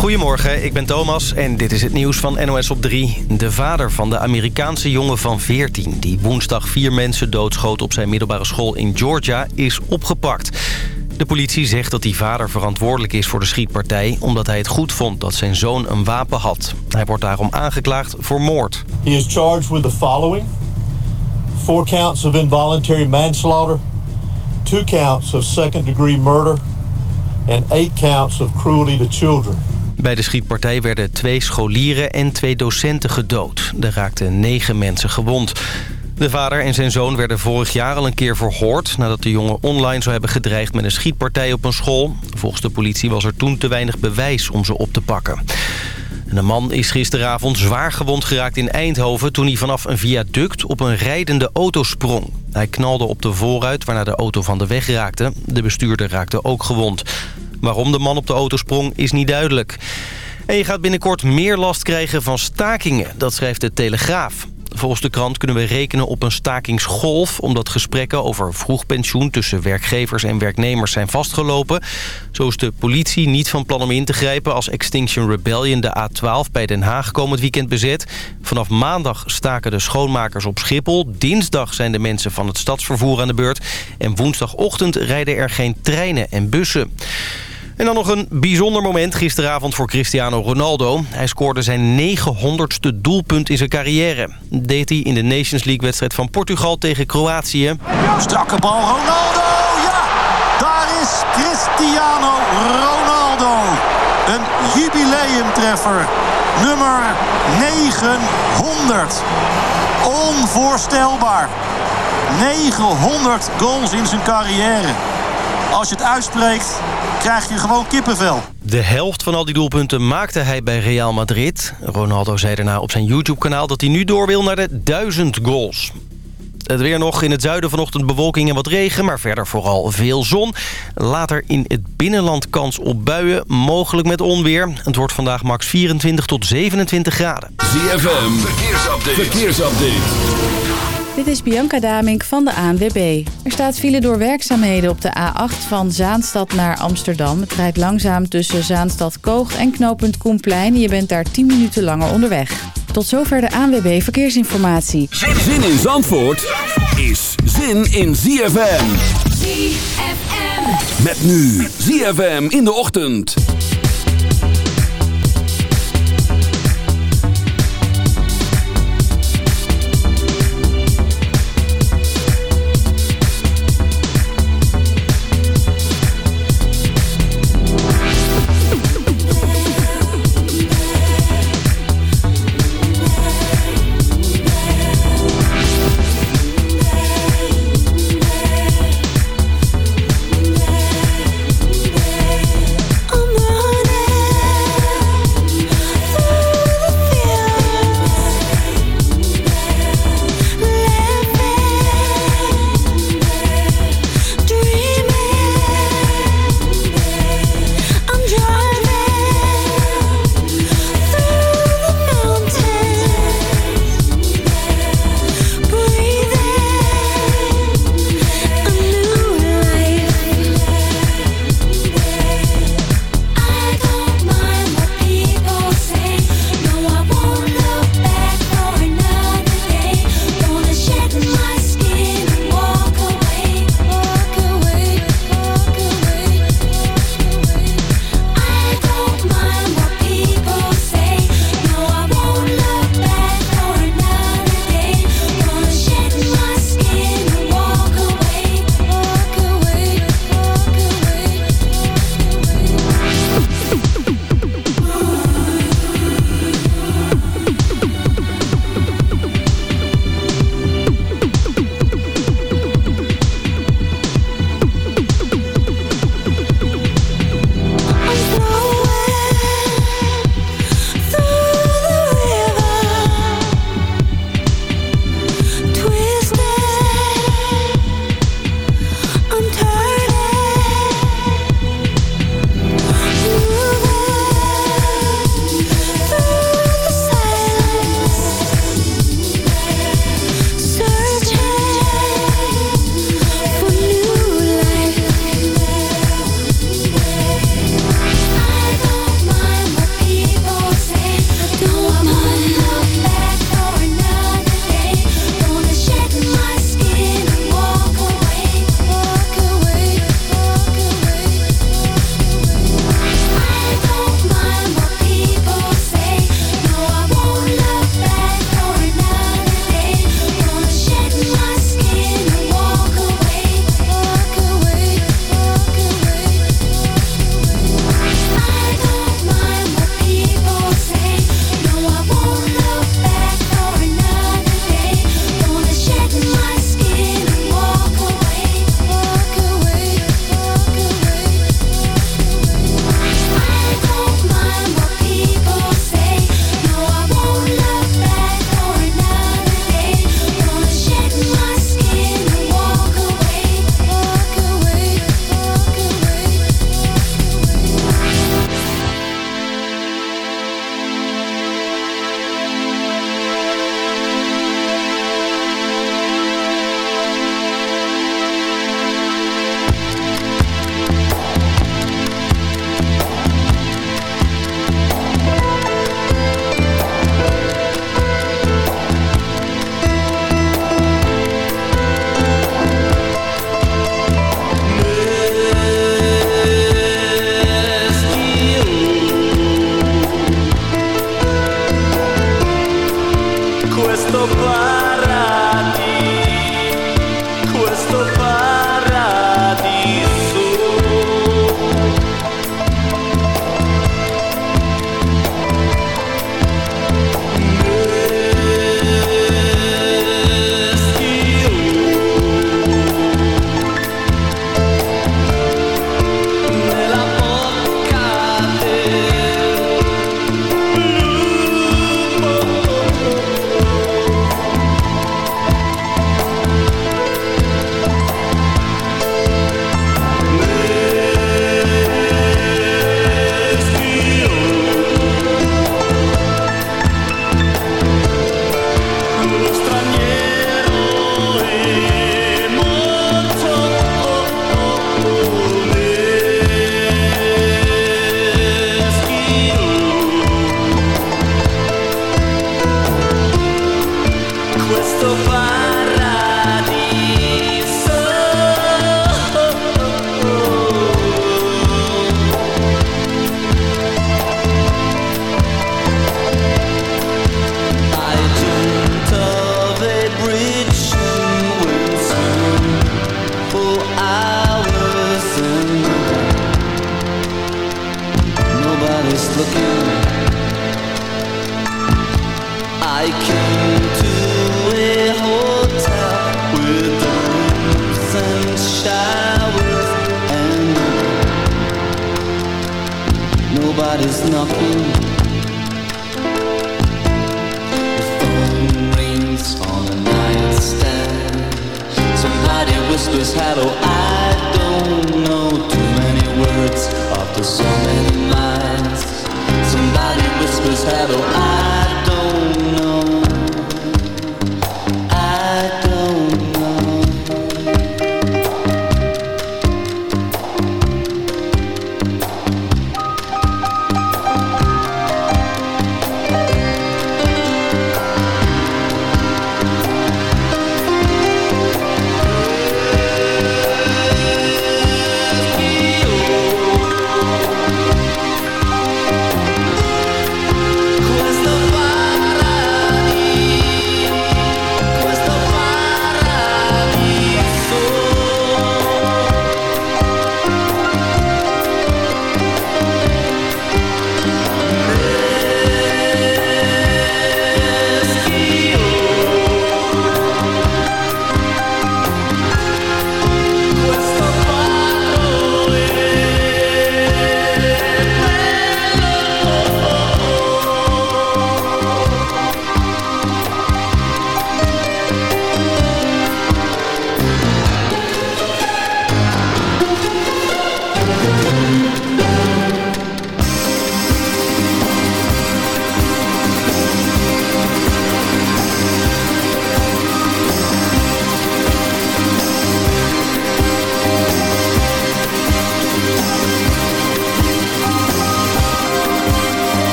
Goedemorgen, ik ben Thomas en dit is het nieuws van NOS op 3. De vader van de Amerikaanse jongen van 14... die woensdag vier mensen doodschoot op zijn middelbare school in Georgia... is opgepakt. De politie zegt dat die vader verantwoordelijk is voor de schietpartij... omdat hij het goed vond dat zijn zoon een wapen had. Hij wordt daarom aangeklaagd voor moord. He is charged with the following. Four counts of involuntary manslaughter. Two counts of second degree murder. And eight counts of cruelty to children. Bij de schietpartij werden twee scholieren en twee docenten gedood. Er raakten negen mensen gewond. De vader en zijn zoon werden vorig jaar al een keer verhoord... nadat de jongen online zou hebben gedreigd met een schietpartij op een school. Volgens de politie was er toen te weinig bewijs om ze op te pakken. En de man is gisteravond zwaar gewond geraakt in Eindhoven... toen hij vanaf een viaduct op een rijdende auto sprong. Hij knalde op de voorruit waarna de auto van de weg raakte. De bestuurder raakte ook gewond. Waarom de man op de auto sprong is niet duidelijk. En je gaat binnenkort meer last krijgen van stakingen, dat schrijft de Telegraaf. Volgens de krant kunnen we rekenen op een stakingsgolf... omdat gesprekken over vroeg pensioen tussen werkgevers en werknemers zijn vastgelopen. Zo is de politie niet van plan om in te grijpen... als Extinction Rebellion de A12 bij Den Haag komend weekend bezet. Vanaf maandag staken de schoonmakers op Schiphol. Dinsdag zijn de mensen van het stadsvervoer aan de beurt. En woensdagochtend rijden er geen treinen en bussen. En dan nog een bijzonder moment gisteravond voor Cristiano Ronaldo. Hij scoorde zijn 900ste doelpunt in zijn carrière. Deed hij in de Nations League-wedstrijd van Portugal tegen Kroatië. Strakke bal, Ronaldo! Ja, daar is Cristiano Ronaldo. Een jubileumtreffer. Nummer 900. Onvoorstelbaar. 900 goals in zijn carrière. Als je het uitspreekt, krijg je gewoon kippenvel. De helft van al die doelpunten maakte hij bij Real Madrid. Ronaldo zei daarna op zijn YouTube-kanaal dat hij nu door wil naar de 1000 goals. Het weer nog in het zuiden vanochtend bewolking en wat regen... maar verder vooral veel zon. Later in het binnenland kans op buien, mogelijk met onweer. Het wordt vandaag max 24 tot 27 graden. ZFM, verkeersupdate. verkeersupdate. Dit is Bianca Damink van de ANWB. Er staat file door werkzaamheden op de A8 van Zaanstad naar Amsterdam. Het rijdt langzaam tussen Zaanstad Koog en knooppunt Koenplein. Je bent daar 10 minuten langer onderweg. Tot zover de ANWB Verkeersinformatie. Zin in Zandvoort is zin in ZFM. ZFM. Met nu ZFM in de ochtend.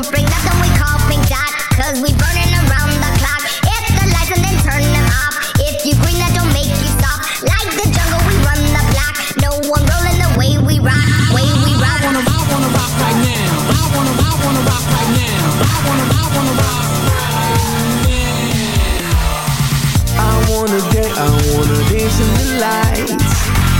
don't bring nothing we call pink dot, cause we burning around the clock. Hit the lights and then turn them off. If you green, that don't make you stop. Like the jungle, we run the block. No one rolling the way we rock, way we rock. I wanna, I wanna rock right now. I wanna, I wanna rock right now. I wanna, I wanna rock right now. I wanna dance, I wanna dance in the lights.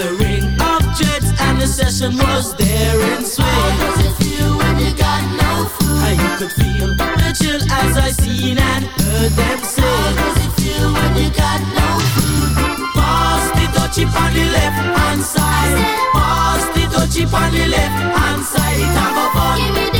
was a ring of jets and the session was there in swing. How does it feel when you got no food? How you could feel the chill as I seen and heard them say. How does it feel when you got no food? Pass the Dutchie on the left hand side. Pass the Dutchie on the left hand side. It have a fun.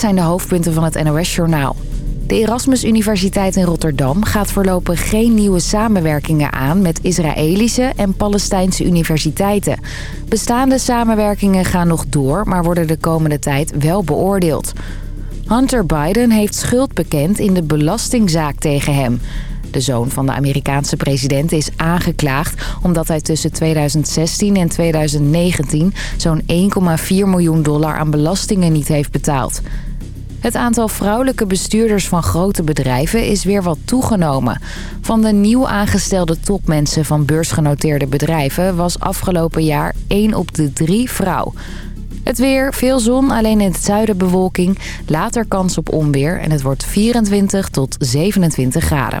Zijn de hoofdpunten van het NOS-journaal. De Erasmus Universiteit in Rotterdam gaat voorlopig geen nieuwe samenwerkingen aan... met Israëlische en Palestijnse universiteiten. Bestaande samenwerkingen gaan nog door, maar worden de komende tijd wel beoordeeld. Hunter Biden heeft schuld bekend in de belastingzaak tegen hem. De zoon van de Amerikaanse president is aangeklaagd... omdat hij tussen 2016 en 2019 zo'n 1,4 miljoen dollar aan belastingen niet heeft betaald. Het aantal vrouwelijke bestuurders van grote bedrijven is weer wat toegenomen. Van de nieuw aangestelde topmensen van beursgenoteerde bedrijven... was afgelopen jaar 1 op de 3 vrouw. Het weer, veel zon, alleen in het zuiden bewolking. Later kans op onweer en het wordt 24 tot 27 graden.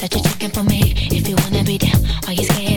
that you're checking for me. If you wanna be down, are you scared?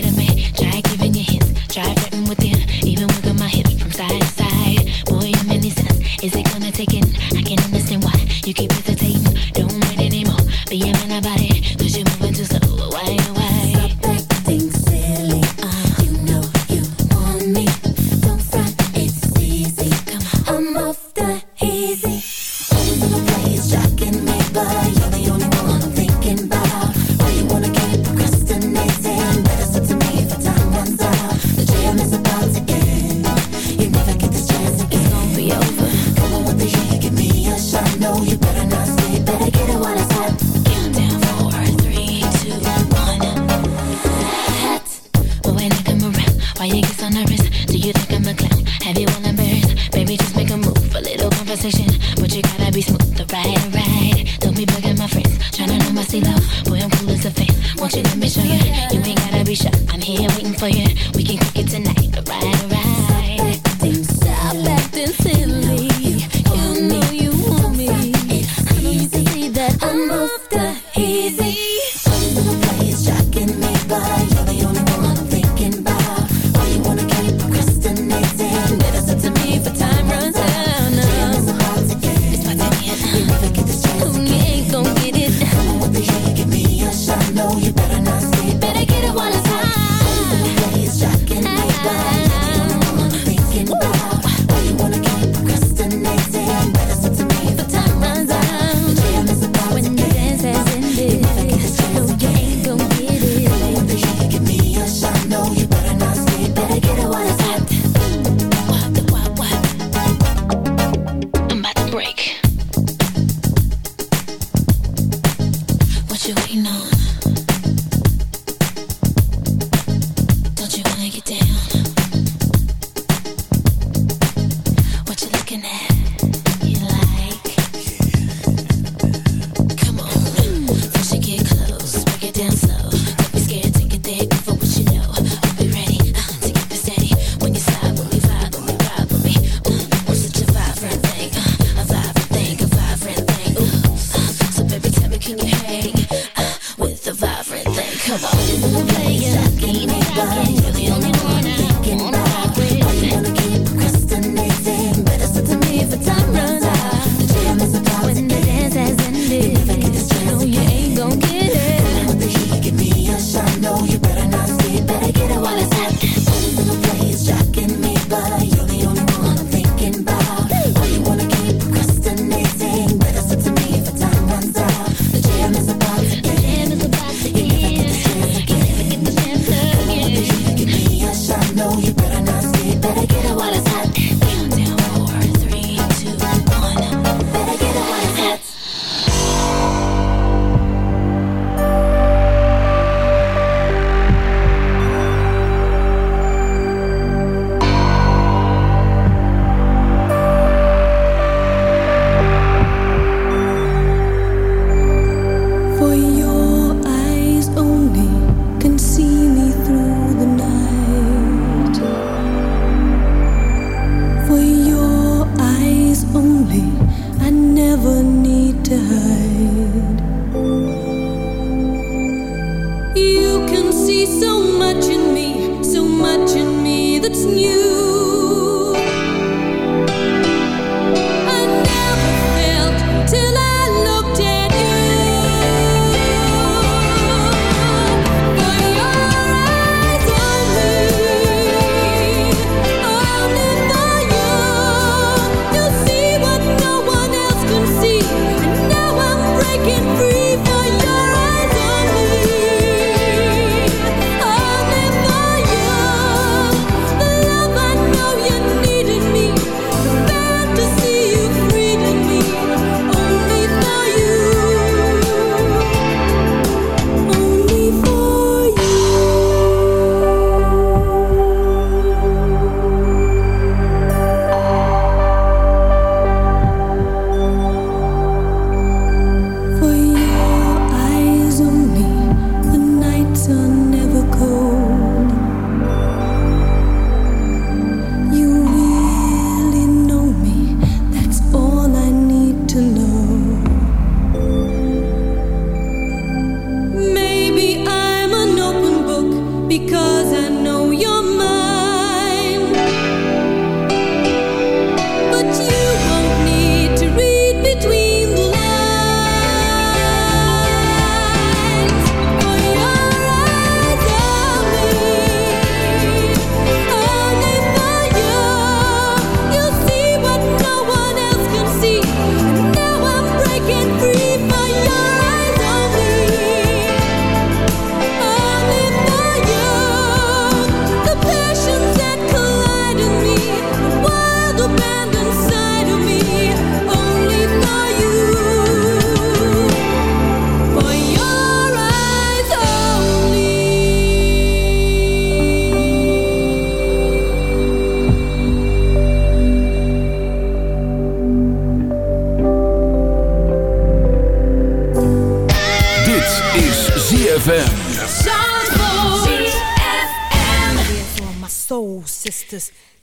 much in me, so much in me that's new.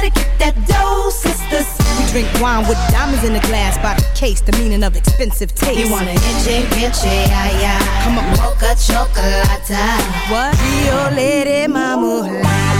better get that dough, sisters. We drink wine with diamonds in the glass by the case, the meaning of expensive taste. You wanna itchy, itchy, yeah, yeah. Come on, Mocha chocolate. What? Rio Lady Mama.